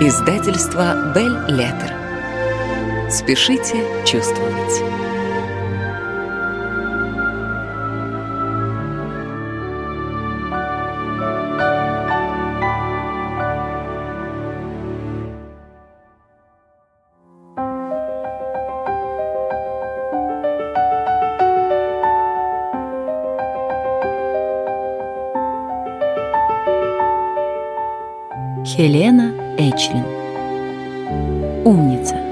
Издательство Бель Леттер. Спешите чувствовать. Хелена Эчлин. Умница